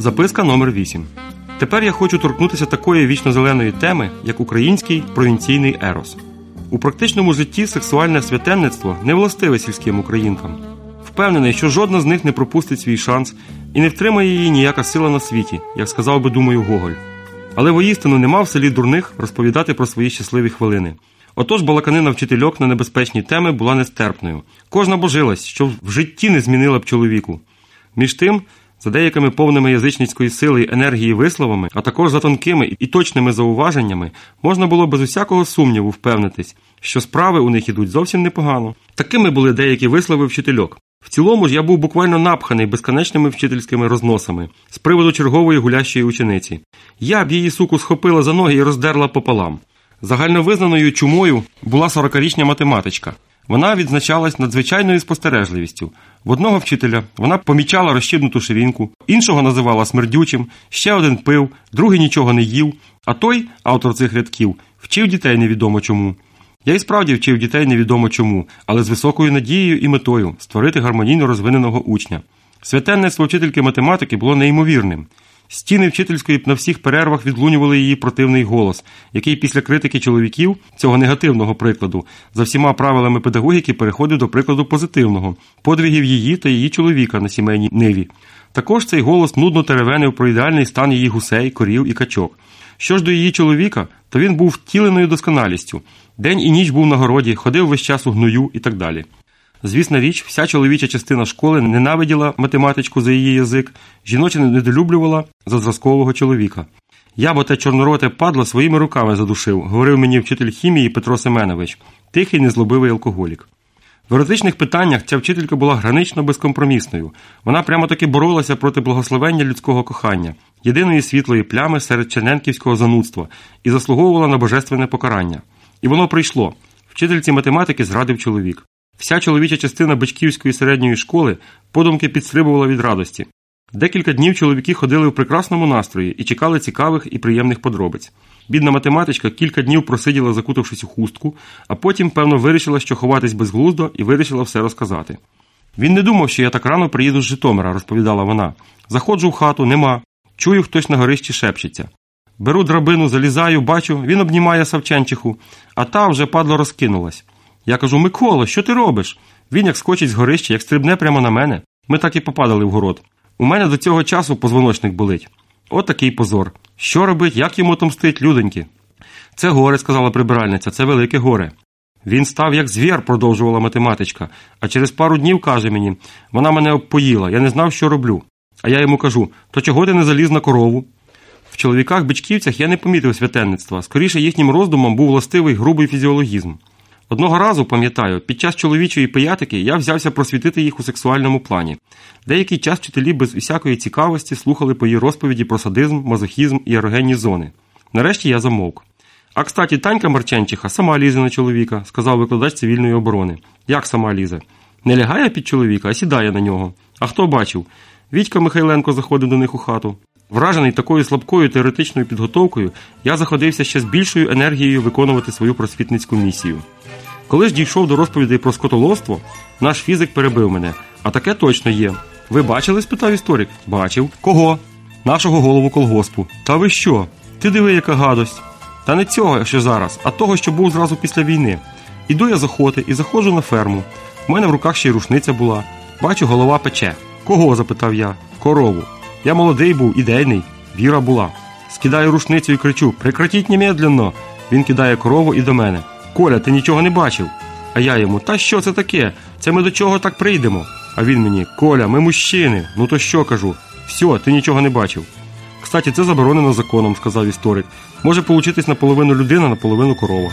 Записка номер 8 Тепер я хочу торкнутися такої вічно-зеленої теми, як український провінційний ерос. У практичному житті сексуальне святенництво не властиве сільським українкам. Впевнений, що жодна з них не пропустить свій шанс і не втримає її ніяка сила на світі, як сказав би, думаю, Гоголь. Але воїстину нема в селі дурних розповідати про свої щасливі хвилини. Отож балаканина вчительок на небезпечні теми була нестерпною. Кожна божилась, що в житті не змінила б чоловіку. Між тим, за деякими повними язичницької сили й енергії висловами, а також за тонкими і точними зауваженнями, можна було без усякого сумніву впевнитись, що справи у них ідуть зовсім непогано. Такими були деякі вислови вчительок. В цілому ж я був буквально напханий безконечними вчительськими розносами з приводу чергової гулящої учениці. Я б її суку схопила за ноги і роздерла пополам. Загальновизнаною чумою була 40-річня математичка. Вона відзначалась надзвичайною спостережливістю. В одного вчителя вона помічала розщібнуту ширинку, іншого називала смердючим, ще один пив, другий нічого не їв, а той, автор цих рядків, вчив дітей невідомо чому. Я і справді вчив дітей невідомо чому, але з високою надією і метою створити гармонійно розвиненого учня. Святенництво вчительки математики було неймовірним. Стіни вчительської на всіх перервах відлунювали її противний голос, який після критики чоловіків, цього негативного прикладу, за всіма правилами педагогіки переходив до прикладу позитивного, подвигів її та її чоловіка на сімейній ниві. Також цей голос нудно теревенив про ідеальний стан її гусей, корів і качок. Що ж до її чоловіка, то він був втіленою досконалістю. День і ніч був на городі, ходив весь час у гною і так далі. Звісна річ, вся чоловіча частина школи ненавиділа математичку за її язик, жіноче недолюблювала за зразкового чоловіка. Я бо те чорнороте падло своїми руками задушив, говорив мені вчитель хімії Петро Семенович, тихий незлобивий алкоголік. В еротичних питаннях ця вчителька була гранично безкомпромісною. Вона прямо таки боролася проти благословення людського кохання, єдиної світлої плями серед черненківського занудства і заслуговувала на божественне покарання. І воно прийшло. Вчительці математики зрадив чоловік. Вся чоловіча частина Бичківської середньої школи подумки підстрибувала від радості. Декілька днів чоловіки ходили в прекрасному настрої і чекали цікавих і приємних подробиць. Бідна математичка кілька днів просиділа, закутавшись у хустку, а потім, певно, вирішила, що ховатись безглуздо, і вирішила все розказати. Він не думав, що я так рано приїду з Житомира, розповідала вона. Заходжу в хату, нема. Чую, хтось на горищі шепчеться. Беру драбину, залізаю, бачу, він обнімає Савченчиху, а та вже падло розкинулась. Я кажу Миколо, що ти робиш? Він як скочить з горища, як стрибне прямо на мене. Ми так і попадали в город. У мене до цього часу позвоночник болить. От такий позор. Що робить, як йому отомстить, люденьки? Це горе, сказала прибиральниця, це велике горе. Він став як звір, продовжувала математичка, а через пару днів каже мені вона мене обпоїла, я не знав, що роблю. А я йому кажу то чого ти не заліз на корову? В чоловіках бичківцях я не помітив святенництва, скоріше їхнім роздумом був властивий грубий фізіологізм. Одного разу, пам'ятаю, під час чоловічої пиятики я взявся просвітити їх у сексуальному плані. Деякий час вчителі без усякої цікавості слухали по її розповіді про садизм, мазохізм і ерогенні зони. Нарешті я замовк. А кстати, Танька Марченчиха сама лізе на чоловіка, сказав викладач цивільної оборони. Як сама лізе? Не лягає під чоловіка, а сідає на нього. А хто бачив? Вітька Михайленко заходив до них у хату. Вражений такою слабкою теоретичною підготовкою, я заходився ще з більшою енергією виконувати свою просвітницьку місію. Коли ж дійшов до розповідей про скотоловство, наш фізик перебив мене. А таке точно є. Ви бачили? спитав історик. Бачив. Кого? Нашого голову колгоспу. Та ви що? Ти диви, яка гадость. Та не цього, що зараз, а того, що був зразу після війни. Іду я з охоти і заходжу на ферму. У мене в руках ще й рушниця була. Бачу, голова пече. Кого? запитав я. Корову. Я молодий був, ідейний. Віра була. Скидаю рушницю і кричу Прекратіть немедленно. Він кидає корову і до мене. Коля, ти нічого не бачив. А я йому, та що це таке? Це ми до чого так прийдемо? А він мені, Коля, ми мужчини. Ну то що кажу? Все, ти нічого не бачив. Кстати, це заборонено законом, сказав історик. Може получитись наполовину людина, наполовину корова.